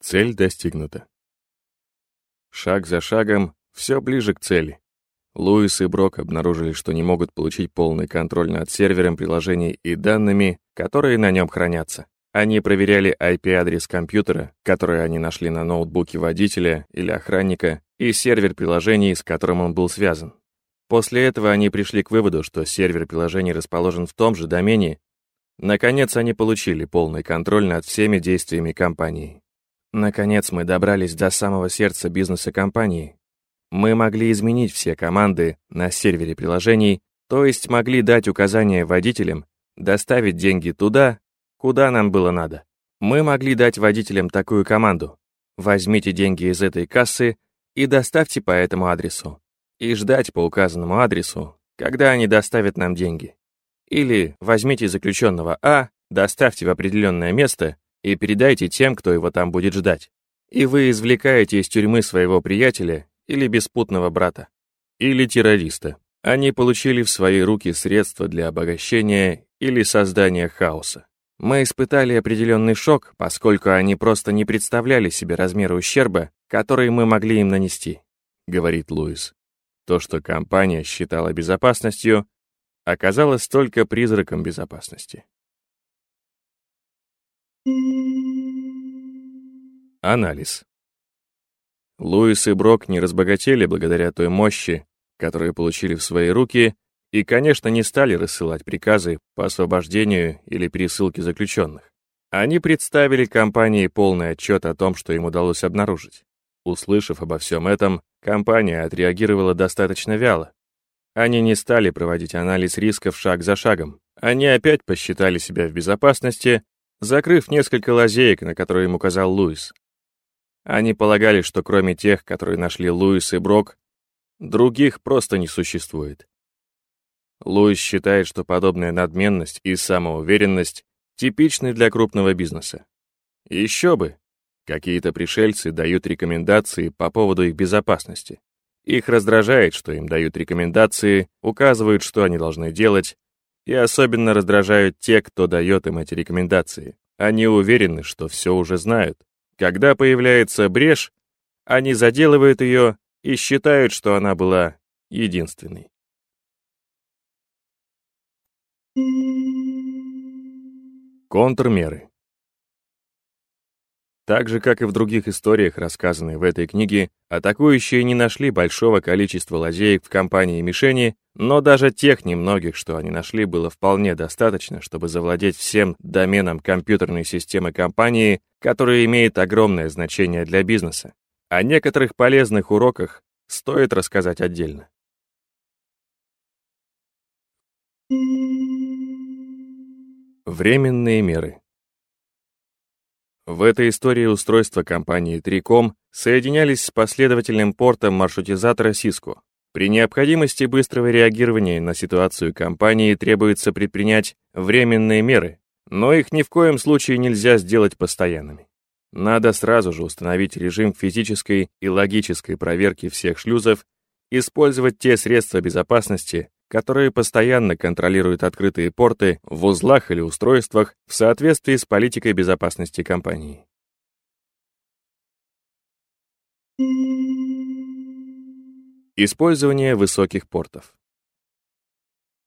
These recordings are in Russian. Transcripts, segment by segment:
Цель достигнута. Шаг за шагом, все ближе к цели. Луис и Брок обнаружили, что не могут получить полный контроль над сервером приложений и данными, которые на нем хранятся. Они проверяли IP-адрес компьютера, который они нашли на ноутбуке водителя или охранника, и сервер приложений, с которым он был связан. После этого они пришли к выводу, что сервер приложений расположен в том же домене. Наконец, они получили полный контроль над всеми действиями компании. Наконец, мы добрались до самого сердца бизнеса компании. Мы могли изменить все команды на сервере приложений, то есть могли дать указания водителям доставить деньги туда, куда нам было надо. Мы могли дать водителям такую команду. Возьмите деньги из этой кассы и доставьте по этому адресу и ждать по указанному адресу, когда они доставят нам деньги. Или возьмите заключенного А, доставьте в определенное место и передайте тем, кто его там будет ждать. И вы извлекаете из тюрьмы своего приятеля или беспутного брата, или террориста. Они получили в свои руки средства для обогащения или создания хаоса. Мы испытали определенный шок, поскольку они просто не представляли себе размера ущерба, который мы могли им нанести, говорит Луис. То, что компания считала безопасностью, оказалось только призраком безопасности. Анализ. Луис и Брок не разбогатели благодаря той мощи, которую получили в свои руки, и, конечно, не стали рассылать приказы по освобождению или пересылке заключенных. Они представили компании полный отчет о том, что им удалось обнаружить. Услышав обо всем этом, компания отреагировала достаточно вяло. Они не стали проводить анализ рисков шаг за шагом. Они опять посчитали себя в безопасности, закрыв несколько лазеек, на которые им указал Луис. Они полагали, что кроме тех, которые нашли Луис и Брок, других просто не существует. Луис считает, что подобная надменность и самоуверенность типичны для крупного бизнеса. Еще бы, Какие-то пришельцы дают рекомендации по поводу их безопасности. Их раздражает, что им дают рекомендации, указывают, что они должны делать, и особенно раздражают те, кто дает им эти рекомендации. Они уверены, что все уже знают. Когда появляется брешь, они заделывают ее и считают, что она была единственной. Контрмеры. Так же, как и в других историях, рассказанных в этой книге, атакующие не нашли большого количества лазеек в компании мишени, но даже тех немногих, что они нашли, было вполне достаточно, чтобы завладеть всем доменом компьютерной системы компании, которая имеет огромное значение для бизнеса. О некоторых полезных уроках стоит рассказать отдельно. Временные меры. В этой истории устройства компании Триком соединялись с последовательным портом маршрутизатора Cisco. При необходимости быстрого реагирования на ситуацию компании требуется предпринять временные меры, но их ни в коем случае нельзя сделать постоянными. Надо сразу же установить режим физической и логической проверки всех шлюзов, использовать те средства безопасности, которые постоянно контролируют открытые порты в узлах или устройствах в соответствии с политикой безопасности компании. Использование высоких портов.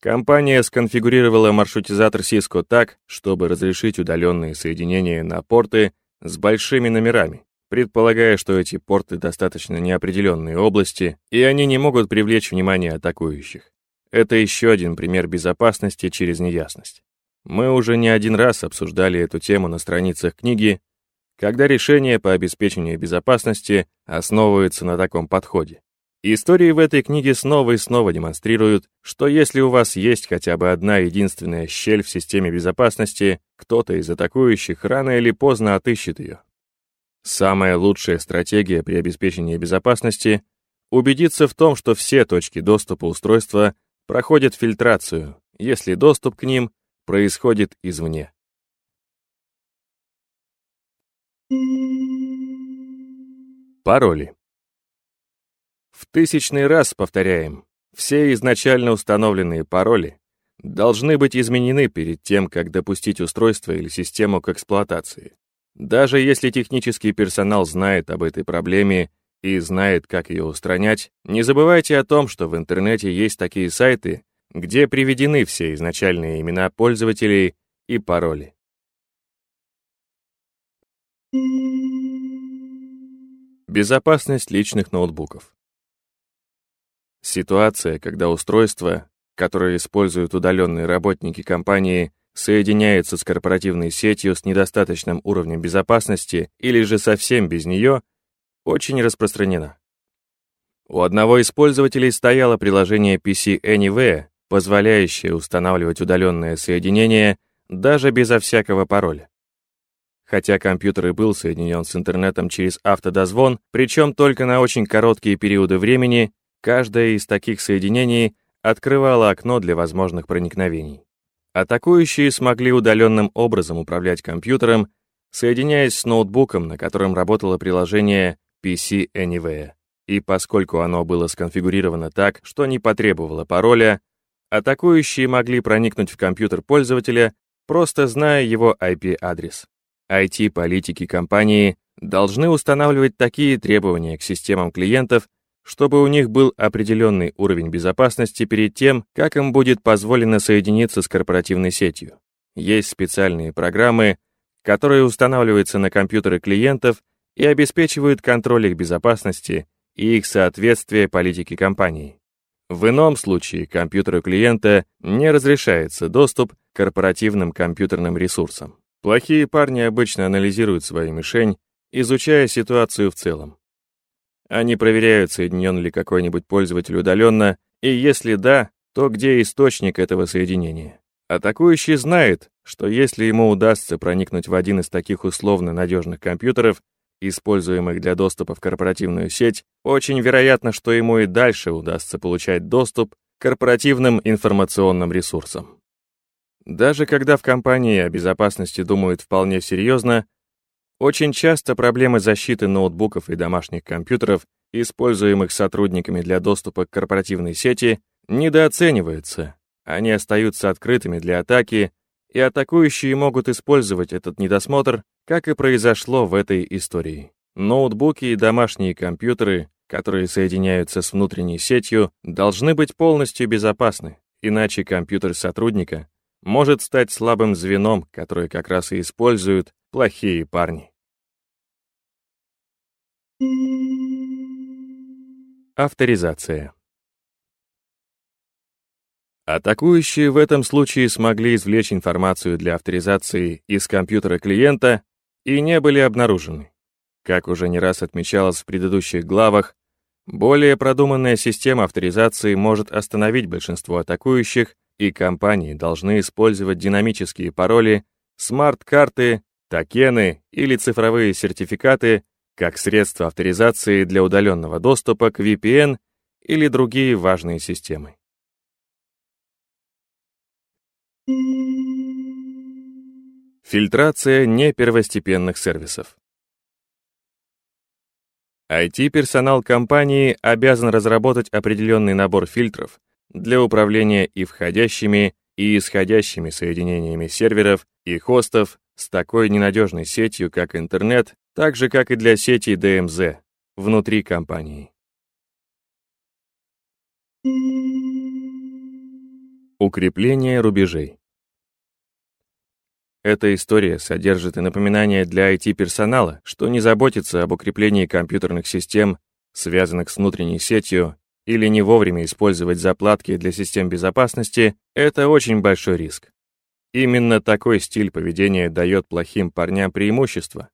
Компания сконфигурировала маршрутизатор Cisco так, чтобы разрешить удаленные соединения на порты с большими номерами, предполагая, что эти порты достаточно неопределенные области, и они не могут привлечь внимание атакующих. Это еще один пример безопасности через неясность. Мы уже не один раз обсуждали эту тему на страницах книги, когда решение по обеспечению безопасности основывается на таком подходе. Истории в этой книге снова и снова демонстрируют, что если у вас есть хотя бы одна единственная щель в системе безопасности, кто-то из атакующих рано или поздно отыщет ее. Самая лучшая стратегия при обеспечении безопасности — убедиться в том, что все точки доступа устройства проходят фильтрацию, если доступ к ним происходит извне. Пароли. В тысячный раз повторяем, все изначально установленные пароли должны быть изменены перед тем, как допустить устройство или систему к эксплуатации. Даже если технический персонал знает об этой проблеме и знает, как ее устранять, не забывайте о том, что в интернете есть такие сайты, где приведены все изначальные имена пользователей и пароли. Безопасность личных ноутбуков. Ситуация, когда устройство, которое используют удаленные работники компании, соединяется с корпоративной сетью с недостаточным уровнем безопасности или же совсем без нее, очень распространена. У одного из пользователей стояло приложение PC Anywhere, позволяющее устанавливать удаленное соединение даже безо всякого пароля. Хотя компьютер и был соединен с интернетом через автодозвон, причем только на очень короткие периоды времени, каждое из таких соединений открывало окно для возможных проникновений. Атакующие смогли удаленным образом управлять компьютером, соединяясь с ноутбуком, на котором работало приложение PC Anywhere. И поскольку оно было сконфигурировано так, что не потребовало пароля, атакующие могли проникнуть в компьютер пользователя, просто зная его IP-адрес. IT-политики компании должны устанавливать такие требования к системам клиентов, чтобы у них был определенный уровень безопасности перед тем, как им будет позволено соединиться с корпоративной сетью. Есть специальные программы, которые устанавливаются на компьютеры клиентов и обеспечивают контроль их безопасности и их соответствие политике компании. В ином случае компьютеру клиента не разрешается доступ к корпоративным компьютерным ресурсам. Плохие парни обычно анализируют свою мишень, изучая ситуацию в целом. Они проверяют, соединен ли какой-нибудь пользователь удаленно, и если да, то где источник этого соединения. Атакующий знает, что если ему удастся проникнуть в один из таких условно надежных компьютеров, используемых для доступа в корпоративную сеть, очень вероятно, что ему и дальше удастся получать доступ к корпоративным информационным ресурсам. Даже когда в компании о безопасности думают вполне серьезно, очень часто проблемы защиты ноутбуков и домашних компьютеров, используемых сотрудниками для доступа к корпоративной сети, недооцениваются. Они остаются открытыми для атаки, и атакующие могут использовать этот недосмотр, как и произошло в этой истории. Ноутбуки и домашние компьютеры, которые соединяются с внутренней сетью, должны быть полностью безопасны, иначе компьютер сотрудника может стать слабым звеном, которое как раз и используют плохие парни. Авторизация. Атакующие в этом случае смогли извлечь информацию для авторизации из компьютера клиента и не были обнаружены. Как уже не раз отмечалось в предыдущих главах, более продуманная система авторизации может остановить большинство атакующих, и компании должны использовать динамические пароли, смарт-карты, токены или цифровые сертификаты как средство авторизации для удаленного доступа к VPN или другие важные системы. Фильтрация непервостепенных сервисов. IT-персонал компании обязан разработать определенный набор фильтров для управления и входящими, и исходящими соединениями серверов и хостов с такой ненадежной сетью, как интернет, так же, как и для сети DMZ внутри компании. Укрепление рубежей. Эта история содержит и напоминание для IT-персонала, что не заботиться об укреплении компьютерных систем, связанных с внутренней сетью, или не вовремя использовать заплатки для систем безопасности — это очень большой риск. Именно такой стиль поведения дает плохим парням преимущество.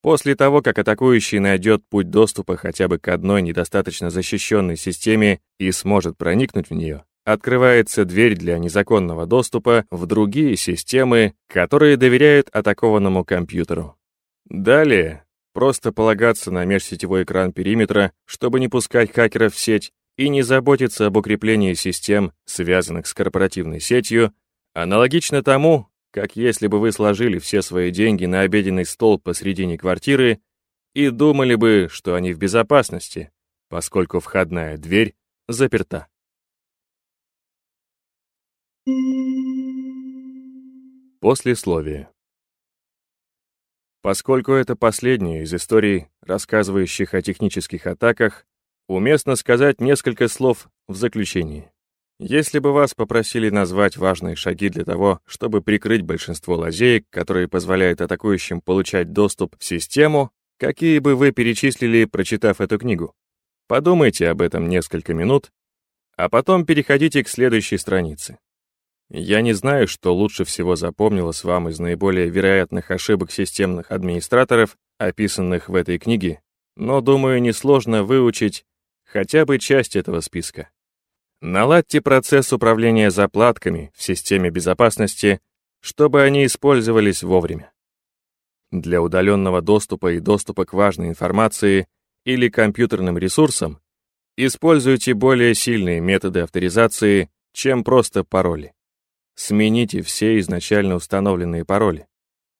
После того, как атакующий найдет путь доступа хотя бы к одной недостаточно защищенной системе и сможет проникнуть в нее, открывается дверь для незаконного доступа в другие системы, которые доверяют атакованному компьютеру. Далее, просто полагаться на межсетевой экран периметра, чтобы не пускать хакеров в сеть, и не заботиться об укреплении систем, связанных с корпоративной сетью, Аналогично тому, как если бы вы сложили все свои деньги на обеденный стол посредине квартиры и думали бы, что они в безопасности, поскольку входная дверь заперта. Послесловие. Поскольку это последняя из историй, рассказывающих о технических атаках, уместно сказать несколько слов в заключении. Если бы вас попросили назвать важные шаги для того, чтобы прикрыть большинство лазеек, которые позволяют атакующим получать доступ в систему, какие бы вы перечислили, прочитав эту книгу? Подумайте об этом несколько минут, а потом переходите к следующей странице. Я не знаю, что лучше всего запомнилось вам из наиболее вероятных ошибок системных администраторов, описанных в этой книге, но, думаю, несложно выучить хотя бы часть этого списка. Наладьте процесс управления заплатками в системе безопасности, чтобы они использовались вовремя. Для удаленного доступа и доступа к важной информации или компьютерным ресурсам используйте более сильные методы авторизации, чем просто пароли. Смените все изначально установленные пароли.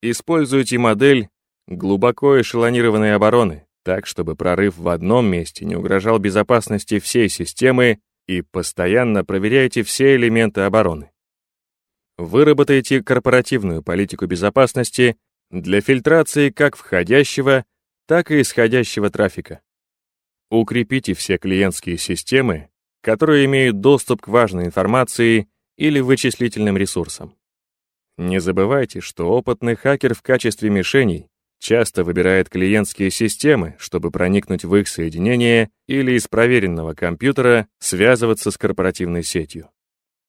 Используйте модель глубоко эшелонированной обороны, так, чтобы прорыв в одном месте не угрожал безопасности всей системы и постоянно проверяйте все элементы обороны. Выработайте корпоративную политику безопасности для фильтрации как входящего, так и исходящего трафика. Укрепите все клиентские системы, которые имеют доступ к важной информации или вычислительным ресурсам. Не забывайте, что опытный хакер в качестве мишеней часто выбирает клиентские системы, чтобы проникнуть в их соединение или из проверенного компьютера связываться с корпоративной сетью.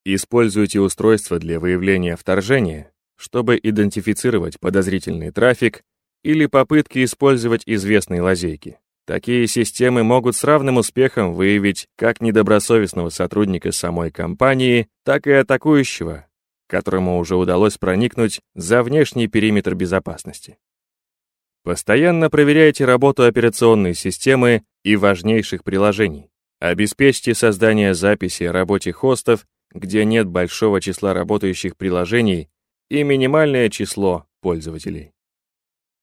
Используйте устройства для выявления вторжения, чтобы идентифицировать подозрительный трафик или попытки использовать известные лазейки. Такие системы могут с равным успехом выявить как недобросовестного сотрудника самой компании, так и атакующего, которому уже удалось проникнуть за внешний периметр безопасности. Постоянно проверяйте работу операционной системы и важнейших приложений. Обеспечьте создание записи о работе хостов, где нет большого числа работающих приложений и минимальное число пользователей.